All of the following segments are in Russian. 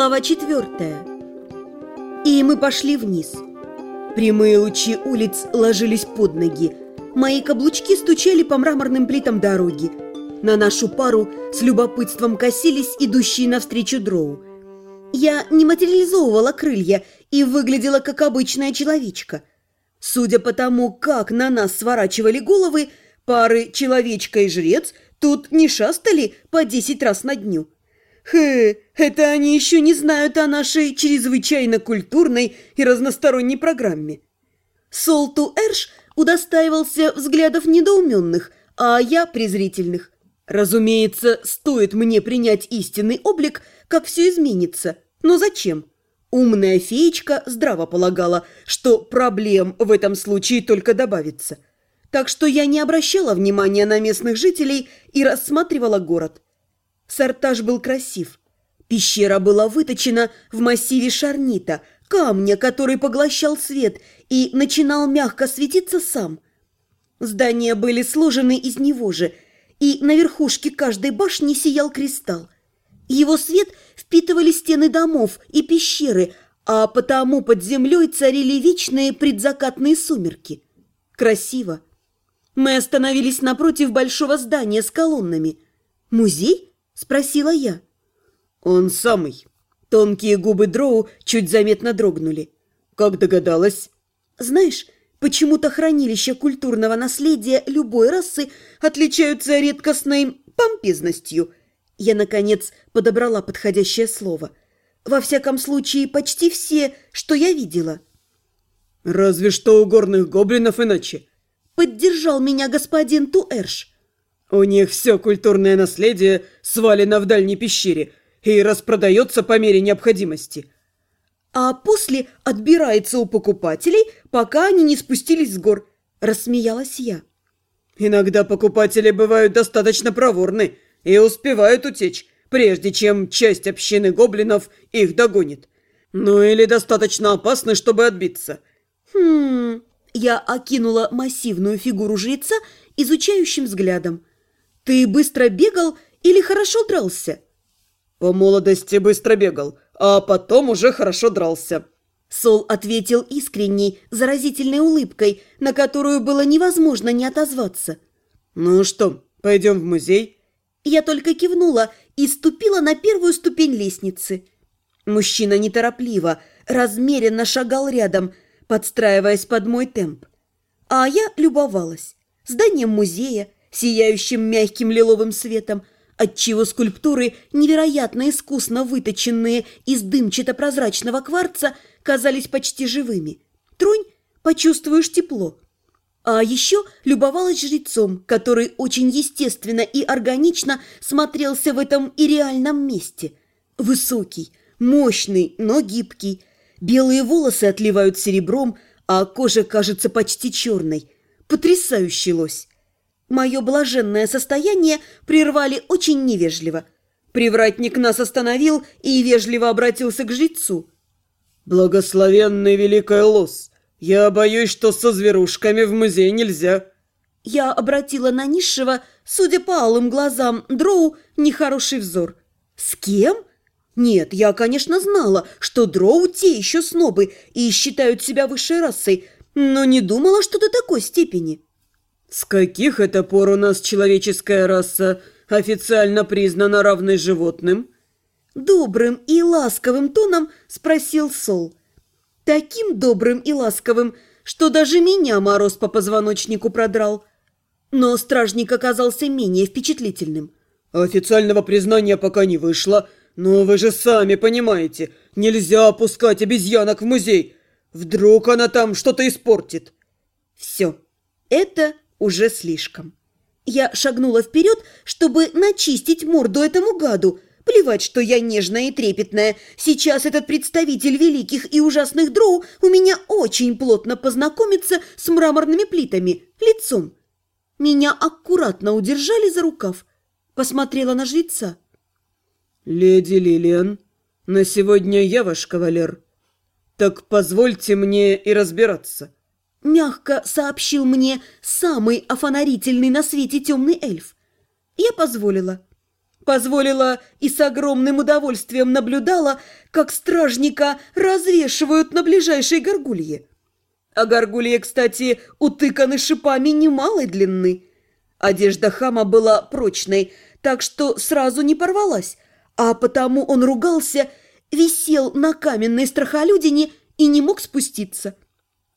Глава четвертая. И мы пошли вниз. Прямые лучи улиц ложились под ноги. Мои каблучки стучали по мраморным плитам дороги. На нашу пару с любопытством косились идущие навстречу дроу. Я не материализовывала крылья и выглядела как обычная человечка. Судя по тому, как на нас сворачивали головы, пары человечка и жрец тут не шастали по десять раз на дню. Хе, это они еще не знают о нашей чрезвычайно культурной и разносторонней программе. Солту Эрш удостаивался взглядов недоуменных, а я презрительных. Разумеется, стоит мне принять истинный облик, как все изменится. Но зачем? Умная феечка здраво полагала, что проблем в этом случае только добавится. Так что я не обращала внимания на местных жителей и рассматривала город. Сартаж был красив. Пещера была выточена в массиве шарнита, камня, который поглощал свет и начинал мягко светиться сам. Здания были сложены из него же, и на верхушке каждой башни сиял кристалл. Его свет впитывали стены домов и пещеры, а потому под землей царили вечные предзакатные сумерки. Красиво. Мы остановились напротив большого здания с колоннами. Музей? Спросила я. Он самый. Тонкие губы Дроу чуть заметно дрогнули. Как догадалась? Знаешь, почему-то хранилища культурного наследия любой расы отличаются редкостной помпезностью. Я, наконец, подобрала подходящее слово. Во всяком случае, почти все, что я видела. «Разве что у горных гоблинов иначе», — поддержал меня господин Туэрш. У них все культурное наследие свалено в дальней пещере и распродается по мере необходимости. А после отбирается у покупателей, пока они не спустились с гор. Рассмеялась я. Иногда покупатели бывают достаточно проворны и успевают утечь, прежде чем часть общины гоблинов их догонит. Ну или достаточно опасны, чтобы отбиться. Хм... Я окинула массивную фигуру жреца изучающим взглядом. Ты быстро бегал или хорошо дрался? По молодости быстро бегал, а потом уже хорошо дрался. Сол ответил искренней, заразительной улыбкой, на которую было невозможно не отозваться. «Ну что, пойдем в музей?» Я только кивнула и ступила на первую ступень лестницы. Мужчина неторопливо, размеренно шагал рядом, подстраиваясь под мой темп. А я любовалась. Зданием музея, сияющим мягким лиловым светом, отчего скульптуры, невероятно искусно выточенные из дымчато-прозрачного кварца, казались почти живыми. Тронь, почувствуешь тепло. А еще любовалась жрецом, который очень естественно и органично смотрелся в этом и реальном месте. Высокий, мощный, но гибкий. Белые волосы отливают серебром, а кожа кажется почти черной. Потрясающий лось. Мое блаженное состояние прервали очень невежливо. Привратник нас остановил и вежливо обратился к жрецу. «Благословенный великая лос, я боюсь, что со зверушками в музей нельзя». Я обратила на низшего, судя по алым глазам, дроу нехороший взор. «С кем?» Нет, я, конечно, знала, что дроу те еще снобы и считают себя высшей расой, но не думала, что до такой степени. «С каких это пор у нас человеческая раса официально признана равной животным?» Добрым и ласковым тоном спросил Сол. Таким добрым и ласковым, что даже меня мороз по позвоночнику продрал. Но стражник оказался менее впечатлительным. «Официального признания пока не вышло, но вы же сами понимаете, нельзя опускать обезьянок в музей. Вдруг она там что-то испортит». «Все, это уже слишком. Я шагнула вперед, чтобы начистить морду этому гаду. Плевать, что я нежная и трепетная. Сейчас этот представитель великих и ужасных дроу у меня очень плотно познакомится с мраморными плитами, лицом. Меня аккуратно удержали за рукав. Посмотрела на жреца. «Леди Лилиан, на сегодня я ваш кавалер. Так позвольте мне и разбираться». Мягко сообщил мне самый офонарительный на свете темный эльф. Я позволила. Позволила и с огромным удовольствием наблюдала, как стражника развешивают на ближайшей горгулье. А горгульи, кстати, утыканы шипами немалой длины. Одежда хама была прочной, так что сразу не порвалась, а потому он ругался, висел на каменной страхолюдине и не мог спуститься.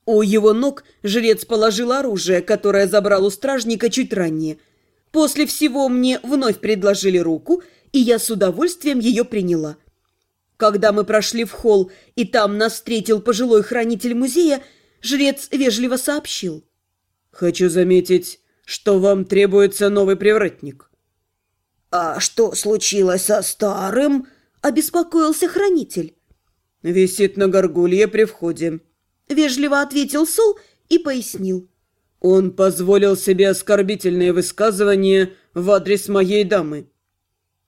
У его ног жрец положил оружие, которое забрал у стражника чуть ранее. После всего мне вновь предложили руку, и я с удовольствием ее приняла. Когда мы прошли в холл, и там нас встретил пожилой хранитель музея, жрец вежливо сообщил. «Хочу заметить, что вам требуется новый привратник». «А что случилось со старым?» – обеспокоился хранитель. «Висит на горгулье при входе», – вежливо ответил Сол и пояснил. «Он позволил себе оскорбительные высказывания в адрес моей дамы».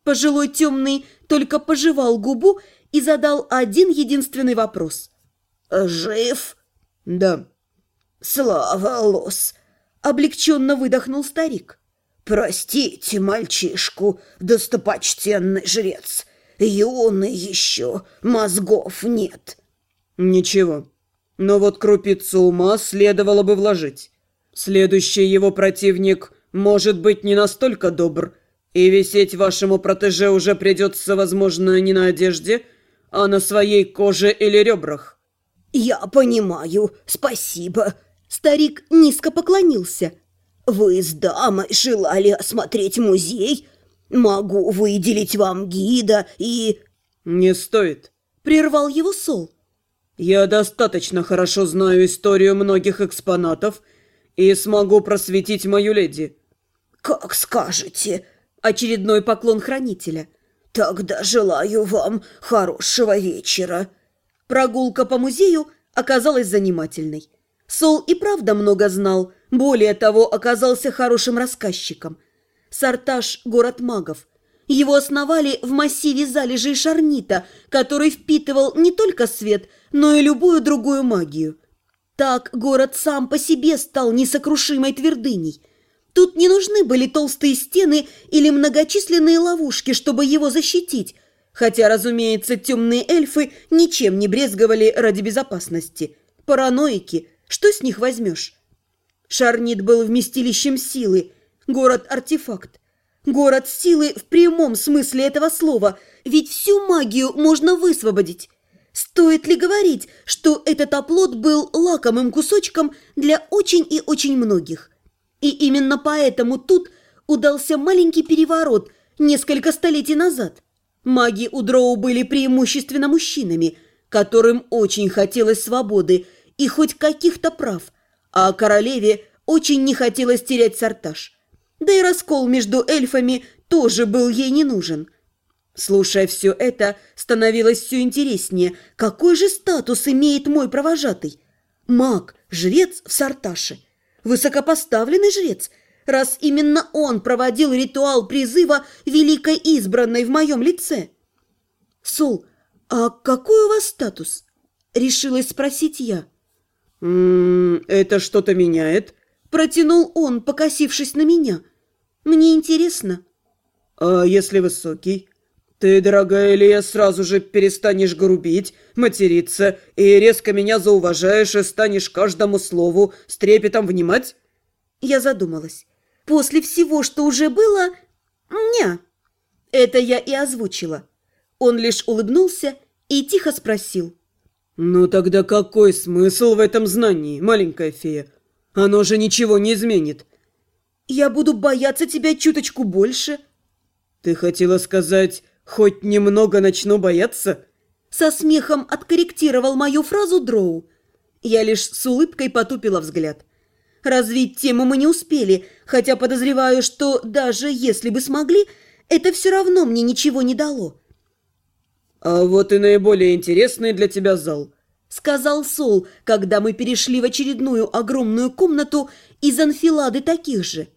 Пожилой темный только пожевал губу и задал один единственный вопрос. «Жив?» «Да». «Слава лос!» – облегченно выдохнул старик. «Простите мальчишку, достопочтенный жрец, юный еще, мозгов нет». «Ничего, но вот крупицу ума следовало бы вложить. Следующий его противник может быть не настолько добр, и висеть вашему протеже уже придется, возможно, не на одежде, а на своей коже или ребрах». «Я понимаю, спасибо». Старик низко поклонился – вы с дамой желали осмотреть музей? Могу выделить вам гида и...» «Не стоит», — прервал его Сол. «Я достаточно хорошо знаю историю многих экспонатов и смогу просветить мою леди». «Как скажете», — очередной поклон хранителя. «Тогда желаю вам хорошего вечера». Прогулка по музею оказалась занимательной. Сол и правда много знал, более того, оказался хорошим рассказчиком. Сарташ – город магов. Его основали в массиве залежей шарнита, который впитывал не только свет, но и любую другую магию. Так город сам по себе стал несокрушимой твердыней. Тут не нужны были толстые стены или многочисленные ловушки, чтобы его защитить, хотя, разумеется, темные эльфы ничем не брезговали ради безопасности. Параноики – что с них возьмешь? Шарнит был вместилищем силы, город-артефакт. Город силы в прямом смысле этого слова, ведь всю магию можно высвободить. Стоит ли говорить, что этот оплот был лакомым кусочком для очень и очень многих? И именно поэтому тут удался маленький переворот несколько столетий назад. Маги у Дроу были преимущественно мужчинами, которым очень хотелось свободы и хоть каких-то прав, а королеве очень не хотелось терять сортаж. Да и раскол между эльфами тоже был ей не нужен. Слушая все это, становилось все интереснее, какой же статус имеет мой провожатый. Маг, жрец в Сарташе. Высокопоставленный жрец, раз именно он проводил ритуал призыва Великой Избранной в моем лице. «Сол, а какой у вас статус?» – решилась спросить я. «М -м, «Это что-то меняет?» Протянул он, покосившись на меня. «Мне интересно». «А если высокий?» «Ты, дорогая Илья, сразу же перестанешь грубить, материться и резко меня зауважаешь и станешь каждому слову с трепетом внимать?» Я задумалась. «После всего, что уже было...» «Ня». Это я и озвучила. Он лишь улыбнулся и тихо спросил. «Ну тогда какой смысл в этом знании, маленькая фея? Оно же ничего не изменит». «Я буду бояться тебя чуточку больше». «Ты хотела сказать, хоть немного начну бояться?» Со смехом откорректировал мою фразу Дроу. Я лишь с улыбкой потупила взгляд. Развить тему мы не успели, хотя подозреваю, что даже если бы смогли, это все равно мне ничего не дало. «А вот и наиболее интересный для тебя зал», — сказал Сол, когда мы перешли в очередную огромную комнату из анфилады таких же.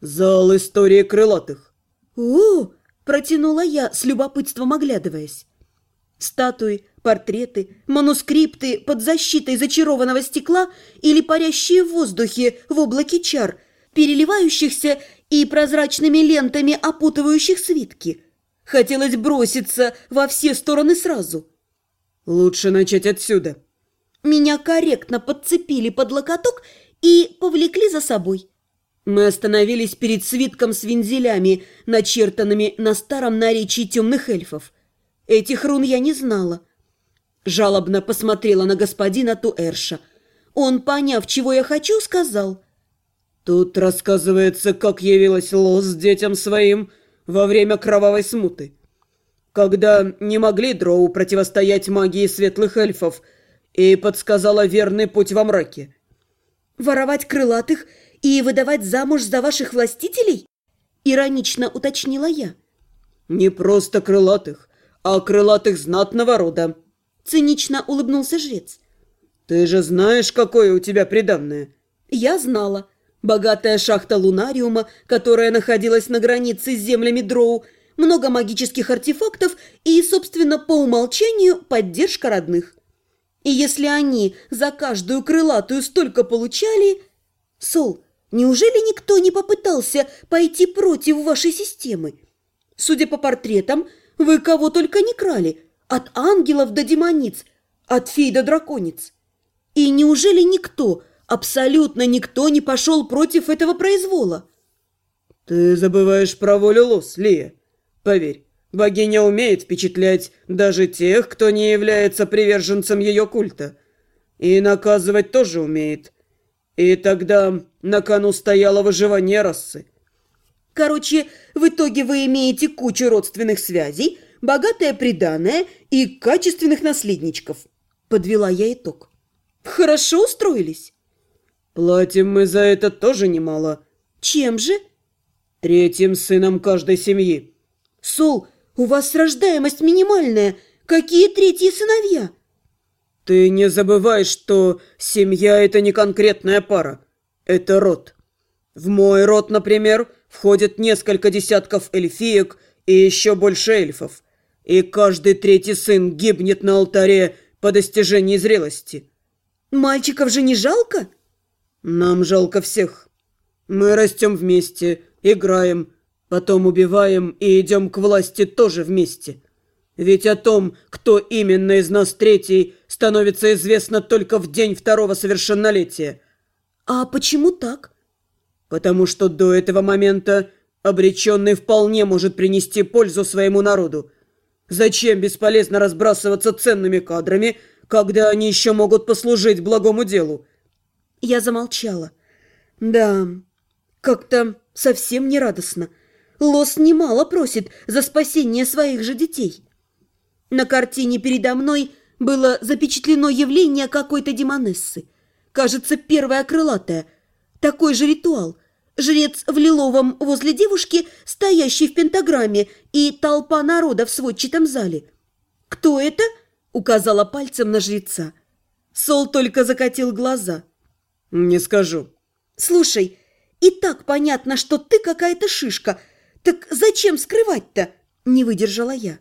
«Зал истории крылатых». «О!» — протянула я, с любопытством оглядываясь. Статуи, портреты, манускрипты под защитой зачарованного стекла или парящие в воздухе в облаке чар, переливающихся и прозрачными лентами, опутывающих свитки. Хотелось броситься во все стороны сразу. Лучше начать отсюда. Меня корректно подцепили под локоток и повлекли за собой. Мы остановились перед свитком с вензелями, начертанными на старом наречии темных эльфов. Этих рун я не знала. Жалобно посмотрела на господина Туэрша. Он, поняв, чего я хочу, сказал. «Тут рассказывается, как явилась Лос детям своим во время кровавой смуты. Когда не могли дроу противостоять магии светлых эльфов, и подсказала верный путь во мраке». «Воровать крылатых и выдавать замуж за ваших властителей?» Иронично уточнила я. «Не просто крылатых, а крылатых знатного рода», Цинично улыбнулся жрец. «Ты же знаешь, какое у тебя приданное?» «Я знала. Богатая шахта лунариума, которая находилась на границе с землями Дроу, много магических артефактов и, собственно, по умолчанию, поддержка родных. И если они за каждую крылатую столько получали... Сол, неужели никто не попытался пойти против вашей системы? Судя по портретам, вы кого только не крали, от ангелов до демониц, от фей до дракониц. И неужели никто, абсолютно никто не пошел против этого произвола? Ты забываешь про волю Лос, Лия. Поверь, богиня умеет впечатлять даже тех, кто не является приверженцем ее культа. И наказывать тоже умеет. И тогда на кону стояло выживание расы. Короче, в итоге вы имеете кучу родственных связей, богатое приданое и качественных наследничков. Подвела я итог. Хорошо устроились? Платим мы за это тоже немало. Чем же? Третьим сыном каждой семьи. Сол, у вас рождаемость минимальная. Какие третьи сыновья? Ты не забывай, что семья – это не конкретная пара. Это род. В мой род, например, входят несколько десятков эльфиек и еще больше эльфов и каждый третий сын гибнет на алтаре по достижении зрелости. Мальчиков же не жалко? Нам жалко всех. Мы растем вместе, играем, потом убиваем и идем к власти тоже вместе. Ведь о том, кто именно из нас третий, становится известно только в день второго совершеннолетия. А почему так? Потому что до этого момента обреченный вполне может принести пользу своему народу. Зачем бесполезно разбрасываться ценными кадрами, когда они еще могут послужить благому делу?» Я замолчала. «Да, как-то совсем не радостно. Лос немало просит за спасение своих же детей». На картине передо мной было запечатлено явление какой-то демонессы. Кажется, первая крылатая. Такой же ритуал – Жрец в лиловом возле девушки, стоящий в пентаграмме, и толпа народа в сводчатом зале. «Кто это?» – указала пальцем на жреца. Сол только закатил глаза. «Не скажу». «Слушай, и так понятно, что ты какая-то шишка. Так зачем скрывать-то?» – не выдержала я.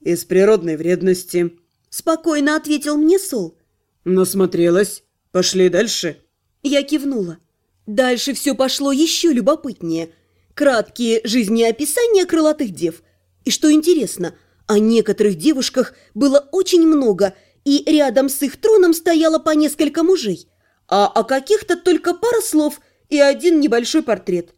«Из природной вредности», – спокойно ответил мне Сол. «Насмотрелась. Пошли дальше». Я кивнула. Дальше все пошло еще любопытнее. Краткие жизнеописания крылатых дев. И что интересно, о некоторых девушках было очень много, и рядом с их троном стояло по несколько мужей. А о каких-то только пара слов и один небольшой портрет.